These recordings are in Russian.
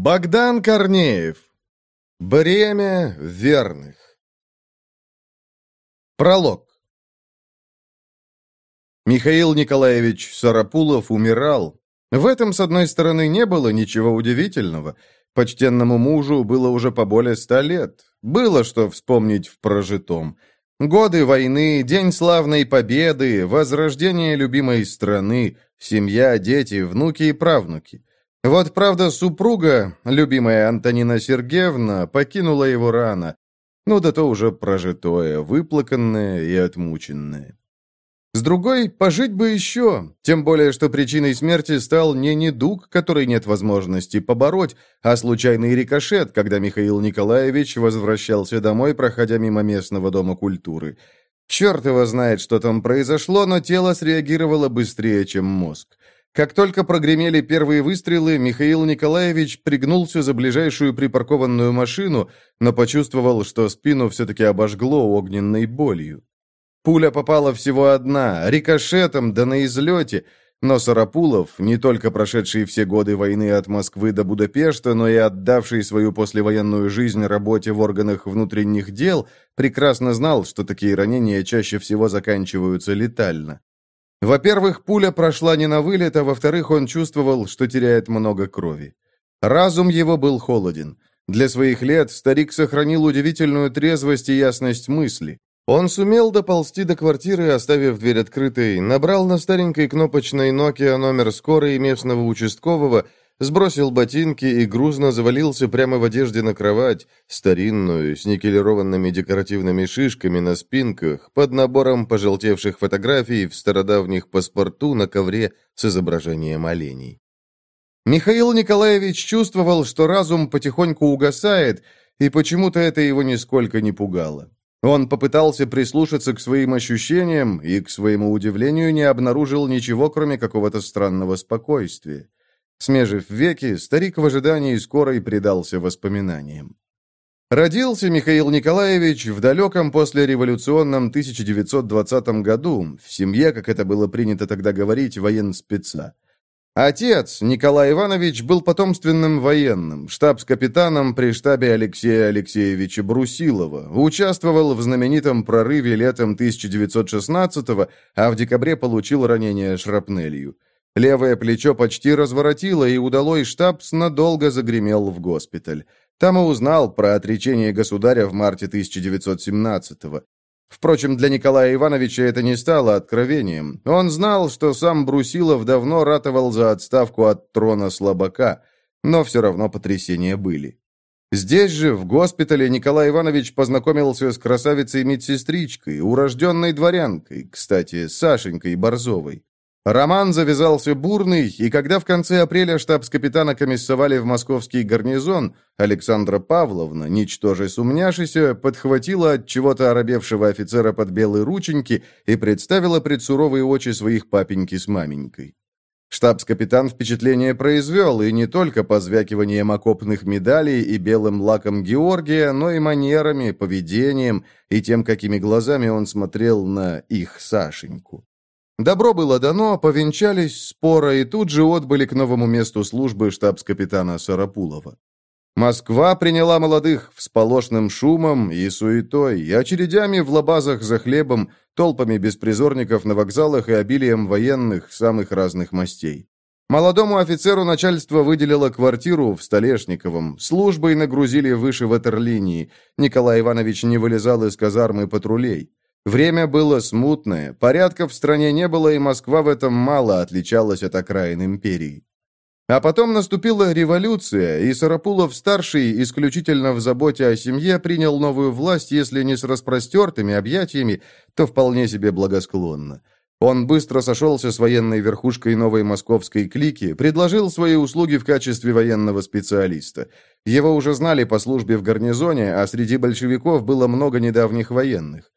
Богдан Корнеев. Бремя верных. Пролог. Михаил Николаевич Сарапулов умирал. В этом, с одной стороны, не было ничего удивительного. Почтенному мужу было уже по более ста лет. Было что вспомнить в прожитом. Годы войны, день славной победы, возрождение любимой страны, семья, дети, внуки и правнуки. Вот, правда, супруга, любимая Антонина Сергеевна, покинула его рано. Ну да то уже прожитое, выплаканное и отмученное. С другой, пожить бы еще, тем более, что причиной смерти стал не недуг, который нет возможности побороть, а случайный рикошет, когда Михаил Николаевич возвращался домой, проходя мимо местного дома культуры. Черт его знает, что там произошло, но тело среагировало быстрее, чем мозг. Как только прогремели первые выстрелы, Михаил Николаевич пригнулся за ближайшую припаркованную машину, но почувствовал, что спину все-таки обожгло огненной болью. Пуля попала всего одна, рикошетом, да на излете, но Сарапулов, не только прошедший все годы войны от Москвы до Будапешта, но и отдавший свою послевоенную жизнь работе в органах внутренних дел, прекрасно знал, что такие ранения чаще всего заканчиваются летально. Во-первых, пуля прошла не на вылет, а во-вторых, он чувствовал, что теряет много крови. Разум его был холоден. Для своих лет старик сохранил удивительную трезвость и ясность мысли. Он сумел доползти до квартиры, оставив дверь открытой, набрал на старенькой кнопочной Nokia номер скорой местного участкового сбросил ботинки и грузно завалился прямо в одежде на кровать, старинную, с никелированными декоративными шишками на спинках, под набором пожелтевших фотографий в стародавних паспорту на ковре с изображением оленей. Михаил Николаевич чувствовал, что разум потихоньку угасает, и почему-то это его нисколько не пугало. Он попытался прислушаться к своим ощущениям и, к своему удивлению, не обнаружил ничего, кроме какого-то странного спокойствия. Смежив веки, старик в ожидании скорой предался воспоминаниям. Родился Михаил Николаевич в далеком послереволюционном 1920 году, в семье, как это было принято тогда говорить, военспеца. Отец, Николай Иванович, был потомственным военным, штабс-капитаном при штабе Алексея Алексеевича Брусилова, участвовал в знаменитом прорыве летом 1916 а в декабре получил ранение шрапнелью. Левое плечо почти разворотило, и удалой штабс надолго загремел в госпиталь. Там и узнал про отречение государя в марте 1917-го. Впрочем, для Николая Ивановича это не стало откровением. Он знал, что сам Брусилов давно ратовал за отставку от трона слабака, но все равно потрясения были. Здесь же, в госпитале, Николай Иванович познакомился с красавицей-медсестричкой, урожденной дворянкой, кстати, Сашенькой Борзовой. Роман завязался бурный, и когда в конце апреля штабс-капитана комиссовали в московский гарнизон, Александра Павловна, ничтоже сумняшися, подхватила от чего-то оробевшего офицера под белые рученьки и представила пред суровые очи своих папеньки с маменькой. Штабс-капитан впечатление произвел, и не только позвякиванием окопных медалей и белым лаком Георгия, но и манерами, поведением и тем, какими глазами он смотрел на их Сашеньку. Добро было дано, повенчались спора и тут же отбыли к новому месту службы штабс-капитана Сарапулова. Москва приняла молодых всполошным шумом и суетой, и очередями в лабазах за хлебом, толпами беспризорников на вокзалах и обилием военных самых разных мастей. Молодому офицеру начальство выделило квартиру в Столешниковом, службой нагрузили выше ватерлинии. Николай Иванович не вылезал из казармы патрулей. Время было смутное, порядка в стране не было, и Москва в этом мало отличалась от окраин империи. А потом наступила революция, и Сарапулов-старший, исключительно в заботе о семье, принял новую власть, если не с распростертыми объятиями, то вполне себе благосклонно. Он быстро сошелся с военной верхушкой новой московской клики, предложил свои услуги в качестве военного специалиста. Его уже знали по службе в гарнизоне, а среди большевиков было много недавних военных.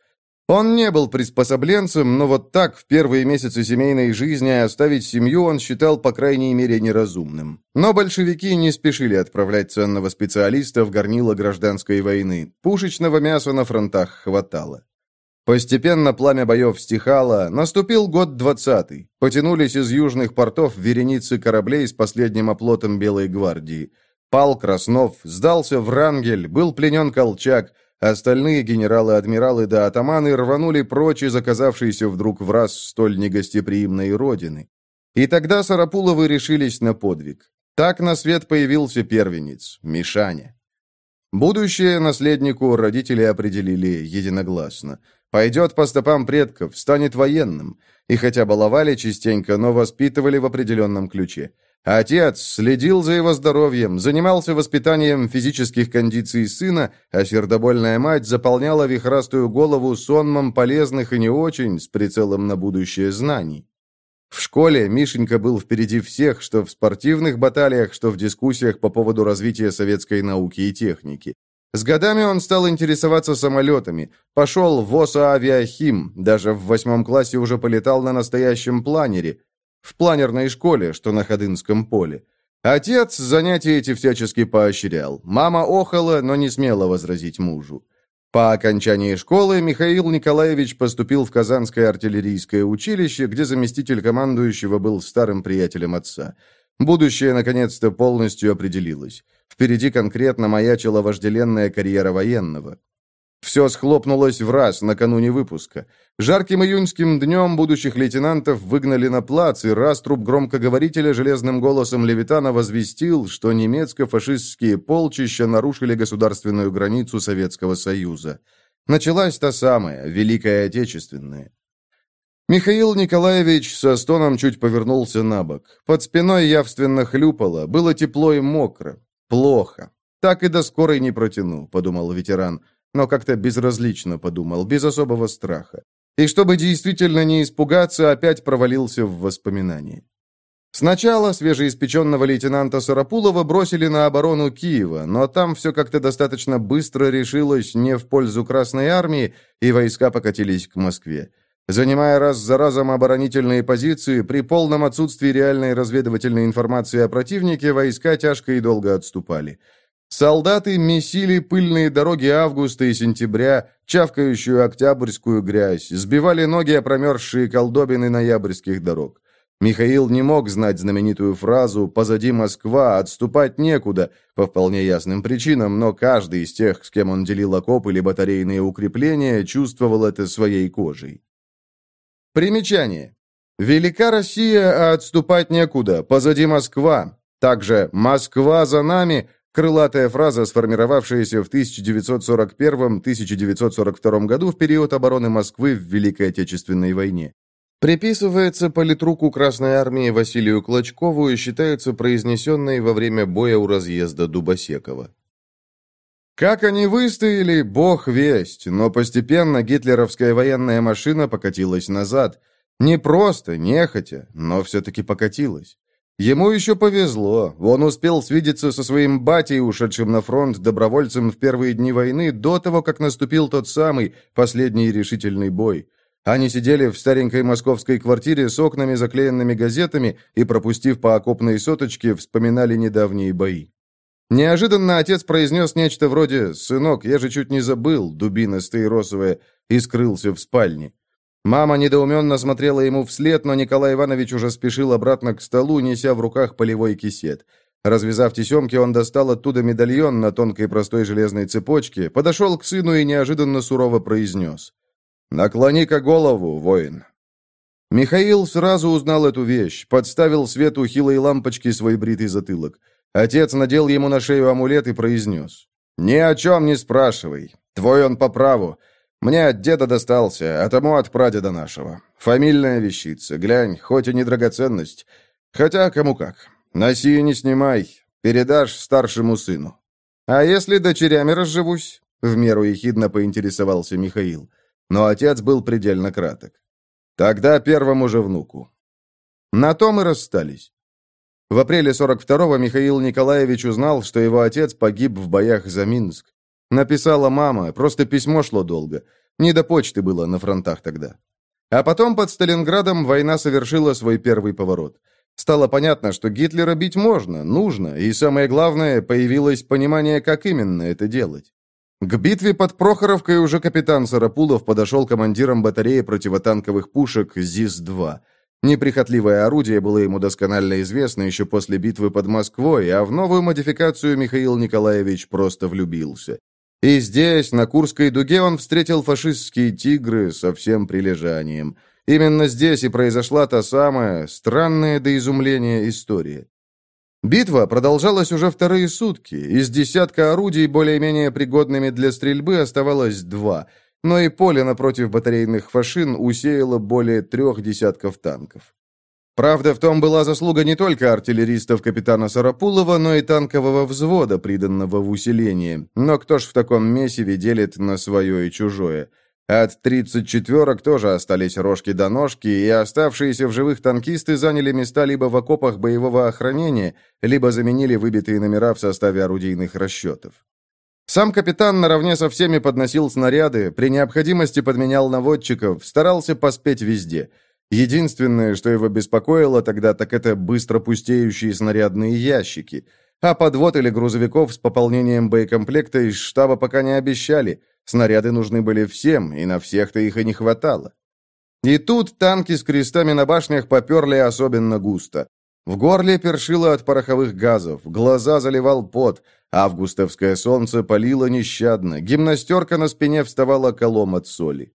Он не был приспособленцем, но вот так в первые месяцы семейной жизни оставить семью он считал по крайней мере неразумным. Но большевики не спешили отправлять ценного специалиста в горнило гражданской войны. Пушечного мяса на фронтах хватало. Постепенно пламя боев стихало, наступил год двадцатый. Потянулись из южных портов вереницы кораблей с последним оплотом Белой гвардии. Пал Краснов, сдался Врангель, был пленен Колчак, остальные генералы-адмиралы да атаманы рванули прочь из оказавшейся вдруг в раз столь негостеприимной родины. И тогда Сарапуловы решились на подвиг. Так на свет появился первенец, Мишаня. Будущее наследнику родители определили единогласно. Пойдет по стопам предков, станет военным. И хотя баловали частенько, но воспитывали в определенном ключе. Отец следил за его здоровьем, занимался воспитанием физических кондиций сына, а сердобольная мать заполняла вихрастую голову сонмом полезных и не очень, с прицелом на будущее знаний. В школе Мишенька был впереди всех, что в спортивных баталиях, что в дискуссиях по поводу развития советской науки и техники. С годами он стал интересоваться самолетами, пошел в ОСА-авиахим, даже в восьмом классе уже полетал на настоящем планере, в планерной школе, что на Ходынском поле. Отец занятия эти всячески поощрял. Мама охала, но не смела возразить мужу. По окончании школы Михаил Николаевич поступил в Казанское артиллерийское училище, где заместитель командующего был старым приятелем отца. Будущее, наконец-то, полностью определилось. Впереди конкретно маячила вожделенная карьера военного. Все схлопнулось в раз накануне выпуска. Жарким июньским днем будущих лейтенантов выгнали на плац, и раструб громкоговорителя железным голосом Левитана возвестил, что немецко-фашистские полчища нарушили государственную границу Советского Союза. Началась та самая, Великая Отечественная. Михаил Николаевич со стоном чуть повернулся на бок. Под спиной явственно хлюпало, было тепло и мокро. Плохо. Так и до скорой не протяну, подумал ветеран но как-то безразлично подумал, без особого страха. И чтобы действительно не испугаться, опять провалился в воспоминания. Сначала свежеиспеченного лейтенанта Сарапулова бросили на оборону Киева, но там все как-то достаточно быстро решилось не в пользу Красной Армии, и войска покатились к Москве. Занимая раз за разом оборонительные позиции, при полном отсутствии реальной разведывательной информации о противнике, войска тяжко и долго отступали. Солдаты месили пыльные дороги августа и сентября, чавкающую октябрьскую грязь, сбивали ноги о промерзшие колдобины ноябрьских дорог. Михаил не мог знать знаменитую фразу «позади Москва, отступать некуда» по вполне ясным причинам, но каждый из тех, с кем он делил окопы или батарейные укрепления, чувствовал это своей кожей. Примечание. «Велика Россия, а отступать некуда, позади Москва». Также «Москва за нами», Крылатая фраза, сформировавшаяся в 1941-1942 году в период обороны Москвы в Великой Отечественной войне. Приписывается политруку Красной Армии Василию Клочкову и считается произнесенной во время боя у разъезда Дубосекова. Как они выстояли, бог весть, но постепенно гитлеровская военная машина покатилась назад. Не просто, нехотя, но все-таки покатилась. Ему еще повезло. Он успел свидеться со своим батей, ушедшим на фронт добровольцем в первые дни войны, до того, как наступил тот самый, последний решительный бой. Они сидели в старенькой московской квартире с окнами, заклеенными газетами, и, пропустив по окопной соточке, вспоминали недавние бои. Неожиданно отец произнес нечто вроде «Сынок, я же чуть не забыл, дубина стаиросовая», и скрылся в спальне. Мама недоуменно смотрела ему вслед, но Николай Иванович уже спешил обратно к столу, неся в руках полевой кисет. Развязав тесемки, он достал оттуда медальон на тонкой простой железной цепочке, подошел к сыну и неожиданно сурово произнес. «Наклони-ка голову, воин». Михаил сразу узнал эту вещь, подставил свету хилой лампочки свой бритый затылок. Отец надел ему на шею амулет и произнес. «Ни о чем не спрашивай. Твой он по праву. Мне от деда достался, а тому от прадеда нашего. Фамильная вещица, глянь, хоть и не драгоценность. Хотя кому как. Носи и не снимай, передашь старшему сыну. А если дочерями разживусь?» В меру ехидно поинтересовался Михаил. Но отец был предельно краток. «Тогда первому же внуку». На том и расстались. В апреле 42-го Михаил Николаевич узнал, что его отец погиб в боях за Минск. Написала мама, просто письмо шло долго. Не до почты было на фронтах тогда. А потом под Сталинградом война совершила свой первый поворот. Стало понятно, что Гитлера бить можно, нужно, и самое главное, появилось понимание, как именно это делать. К битве под Прохоровкой уже капитан Сарапулов подошел командиром батареи противотанковых пушек ЗИС-2. Неприхотливое орудие было ему досконально известно еще после битвы под Москвой, а в новую модификацию Михаил Николаевич просто влюбился. И здесь, на Курской дуге, он встретил фашистские «Тигры» со всем прилежанием. Именно здесь и произошла та самая, странная до изумления история. Битва продолжалась уже вторые сутки. Из десятка орудий, более-менее пригодными для стрельбы, оставалось два – но и поле напротив батарейных фашин усеяло более трех десятков танков. Правда, в том была заслуга не только артиллеристов капитана Сарапулова, но и танкового взвода, приданного в усиление. Но кто ж в таком месиве делит на свое и чужое? От 34-ок тоже остались рожки до ножки, и оставшиеся в живых танкисты заняли места либо в окопах боевого охранения, либо заменили выбитые номера в составе орудийных расчетов. Сам капитан наравне со всеми подносил снаряды, при необходимости подменял наводчиков, старался поспеть везде. Единственное, что его беспокоило тогда, так это быстро пустеющие снарядные ящики. А подвод или грузовиков с пополнением боекомплекта из штаба пока не обещали. Снаряды нужны были всем, и на всех-то их и не хватало. И тут танки с крестами на башнях поперли особенно густо. В горле першило от пороховых газов, глаза заливал пот, августовское солнце палило нещадно, гимнастерка на спине вставала колом от соли.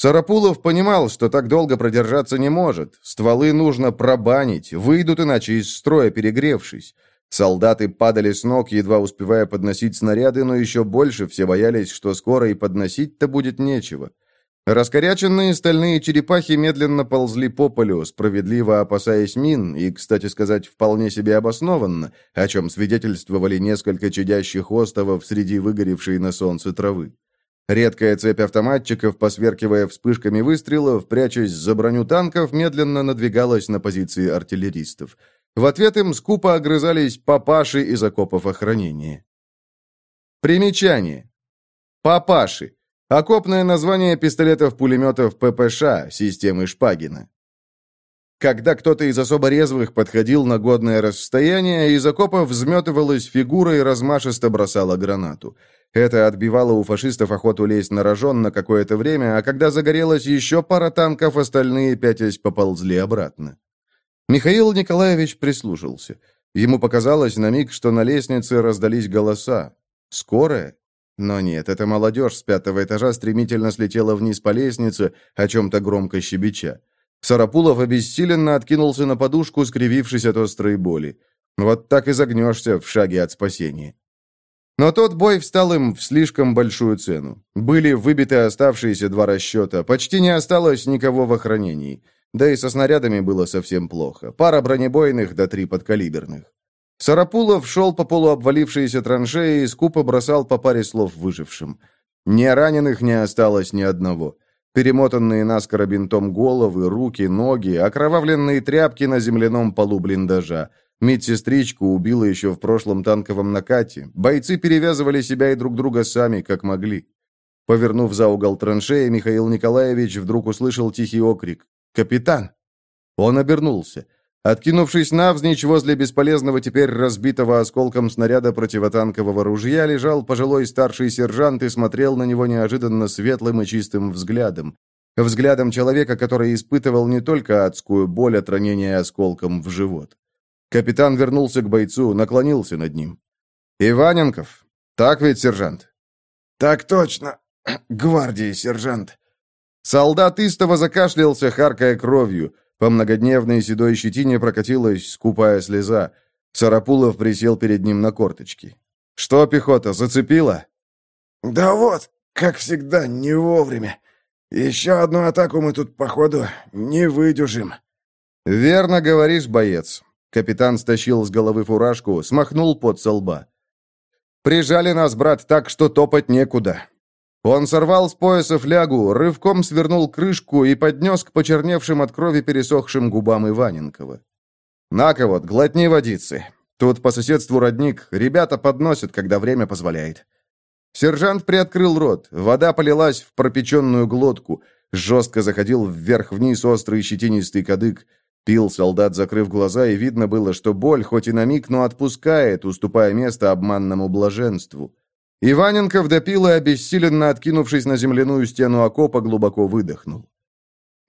Сарапулов понимал, что так долго продержаться не может. Стволы нужно пробанить, выйдут иначе из строя, перегревшись. Солдаты падали с ног, едва успевая подносить снаряды, но еще больше все боялись, что скоро и подносить-то будет нечего. Раскоряченные стальные черепахи медленно ползли по полю, справедливо опасаясь мин, и, кстати сказать, вполне себе обоснованно, о чем свидетельствовали несколько чадящих остовов среди выгоревшей на солнце травы. Редкая цепь автоматчиков, посверкивая вспышками выстрелов, прячась за броню танков, медленно надвигалась на позиции артиллеристов. В ответ им скупо огрызались папаши из окопов охранения. Примечание. Папаши. Окопное название пистолетов-пулеметов ППШ системы Шпагина. Когда кто-то из особо резвых подходил на годное расстояние, из окопов взметывалась фигура и размашисто бросала гранату. Это отбивало у фашистов охоту лезть на рожон на какое-то время, а когда загорелась еще пара танков, остальные пятясь поползли обратно. Михаил Николаевич прислушался. Ему показалось на миг, что на лестнице раздались голоса. «Скорая? Но нет, эта молодежь с пятого этажа стремительно слетела вниз по лестнице, о чем-то громко щебеча. Сарапулов обессиленно откинулся на подушку, скривившись от острой боли. Вот так и загнешься в шаге от спасения. Но тот бой встал им в слишком большую цену. Были выбиты оставшиеся два расчета, почти не осталось никого в охранении. Да и со снарядами было совсем плохо. Пара бронебойных да три подкалиберных. Сарапулов шел по полуобвалившейся траншеи и скупо бросал по паре слов выжившим. Ни раненых не осталось ни одного. Перемотанные наскоро бинтом головы, руки, ноги, окровавленные тряпки на земляном полу блиндажа. Медсестричку убила еще в прошлом танковом накате. Бойцы перевязывали себя и друг друга сами, как могли. Повернув за угол траншеи, Михаил Николаевич вдруг услышал тихий окрик. «Капитан!» Он обернулся. Откинувшись навзничь возле бесполезного теперь разбитого осколком снаряда противотанкового ружья, лежал пожилой старший сержант и смотрел на него неожиданно светлым и чистым взглядом. Взглядом человека, который испытывал не только адскую боль от ранения осколком в живот. Капитан вернулся к бойцу, наклонился над ним. «Иваненков? Так ведь, сержант?» «Так точно, гвардии, сержант». Солдат истово закашлялся, харкая кровью. По многодневной седой щетине прокатилась скупая слеза. Сарапулов присел перед ним на корточки. «Что, пехота, зацепила?» «Да вот, как всегда, не вовремя. Еще одну атаку мы тут, походу, не выдержим». «Верно говоришь, боец». Капитан стащил с головы фуражку, смахнул под со лба. «Прижали нас, брат, так, что топать некуда. Он сорвал с пояса флягу, рывком свернул крышку и поднес к почерневшим от крови пересохшим губам Иваненкова. «На-ка вот, глотни водицы. Тут по соседству родник, ребята подносят, когда время позволяет». Сержант приоткрыл рот, вода полилась в пропеченную глотку, жестко заходил вверх-вниз острый щетинистый кадык. Пил солдат, закрыв глаза, и видно было, что боль, хоть и на миг, но отпускает, уступая место обманному блаженству. Иваненков допил и, обессиленно откинувшись на земляную стену окопа, глубоко выдохнул.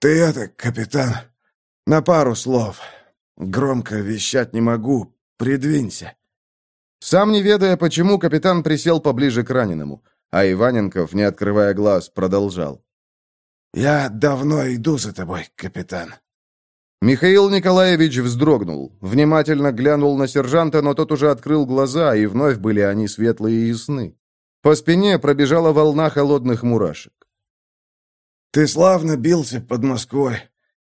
«Ты это, капитан, На пару слов. Громко вещать не могу. Придвинься». Сам не ведая почему, капитан присел поближе к раненому, а Иваненков, не открывая глаз, продолжал. «Я давно иду за тобой, капитан». Михаил Николаевич вздрогнул, внимательно глянул на сержанта, но тот уже открыл глаза, и вновь были они светлые и ясны. По спине пробежала волна холодных мурашек. «Ты славно бился под Москвой.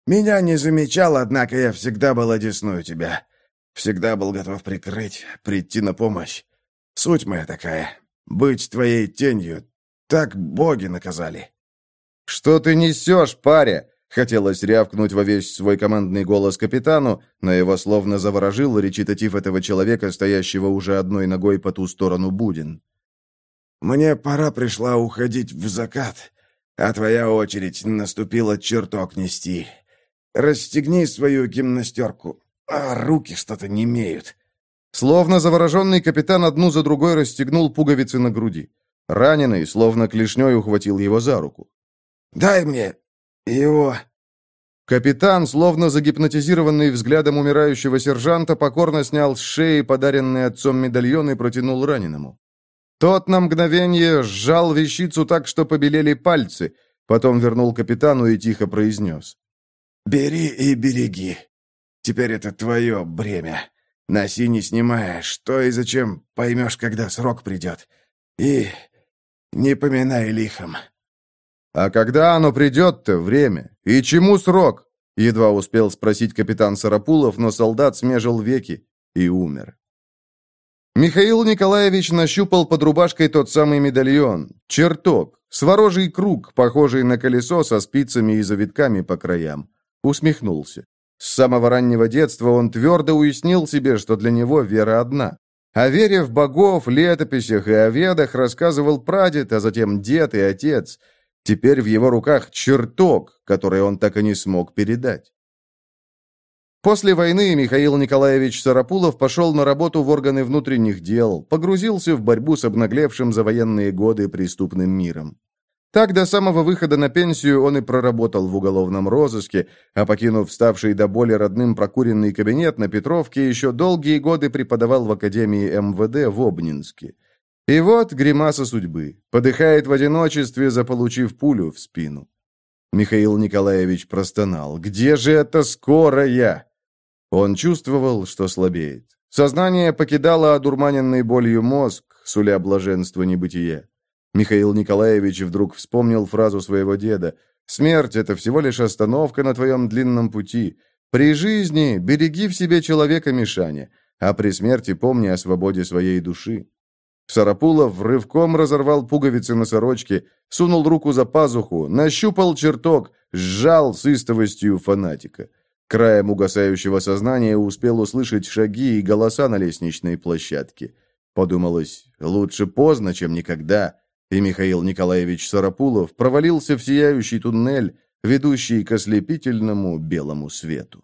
Меня не замечал, однако я всегда был одесной тебя. Всегда был готов прикрыть, прийти на помощь. Суть моя такая. Быть твоей тенью. Так боги наказали». «Что ты несешь, паря?» Хотелось рявкнуть во весь свой командный голос капитану, но его словно заворожил речитатив этого человека, стоящего уже одной ногой по ту сторону Будин. «Мне пора пришла уходить в закат, а твоя очередь наступила чертог нести. Расстегни свою гимнастерку, а руки что-то не имеют». Словно завороженный капитан одну за другой расстегнул пуговицы на груди. Раненый, словно клешней, ухватил его за руку. «Дай мне его...» Капитан, словно загипнотизированный взглядом умирающего сержанта, покорно снял с шеи подаренный отцом медальон и протянул раненому. Тот на мгновение сжал вещицу так, что побелели пальцы, потом вернул капитану и тихо произнес. «Бери и береги. Теперь это твое бремя. Носи не снимая, что и зачем, поймешь, когда срок придет. И не поминай лихом». «А когда оно придет-то, время? И чему срок?» Едва успел спросить капитан Сарапулов, но солдат смежил веки и умер. Михаил Николаевич нащупал под рубашкой тот самый медальон, чертог, сворожий круг, похожий на колесо со спицами и завитками по краям. Усмехнулся. С самого раннего детства он твердо уяснил себе, что для него вера одна. О вере в богов, летописях и о ведах рассказывал прадед, а затем дед и отец – Теперь в его руках чертог, который он так и не смог передать. После войны Михаил Николаевич Сарапулов пошел на работу в органы внутренних дел, погрузился в борьбу с обнаглевшим за военные годы преступным миром. Так до самого выхода на пенсию он и проработал в уголовном розыске, а покинув ставший до боли родным прокуренный кабинет на Петровке, еще долгие годы преподавал в Академии МВД в Обнинске. И вот гримаса судьбы. Подыхает в одиночестве, заполучив пулю в спину. Михаил Николаевич простонал. «Где же это скоро я?» Он чувствовал, что слабеет. Сознание покидало одурманенный болью мозг, суля блаженство небытия. Михаил Николаевич вдруг вспомнил фразу своего деда. «Смерть — это всего лишь остановка на твоем длинном пути. При жизни береги в себе человека Мишаня, а при смерти помни о свободе своей души». Сарапулов рывком разорвал пуговицы на сорочке, сунул руку за пазуху, нащупал чертог, сжал с истовостью фанатика. Краем угасающего сознания успел услышать шаги и голоса на лестничной площадке. Подумалось, лучше поздно, чем никогда, и Михаил Николаевич Сарапулов провалился в сияющий туннель, ведущий к ослепительному белому свету.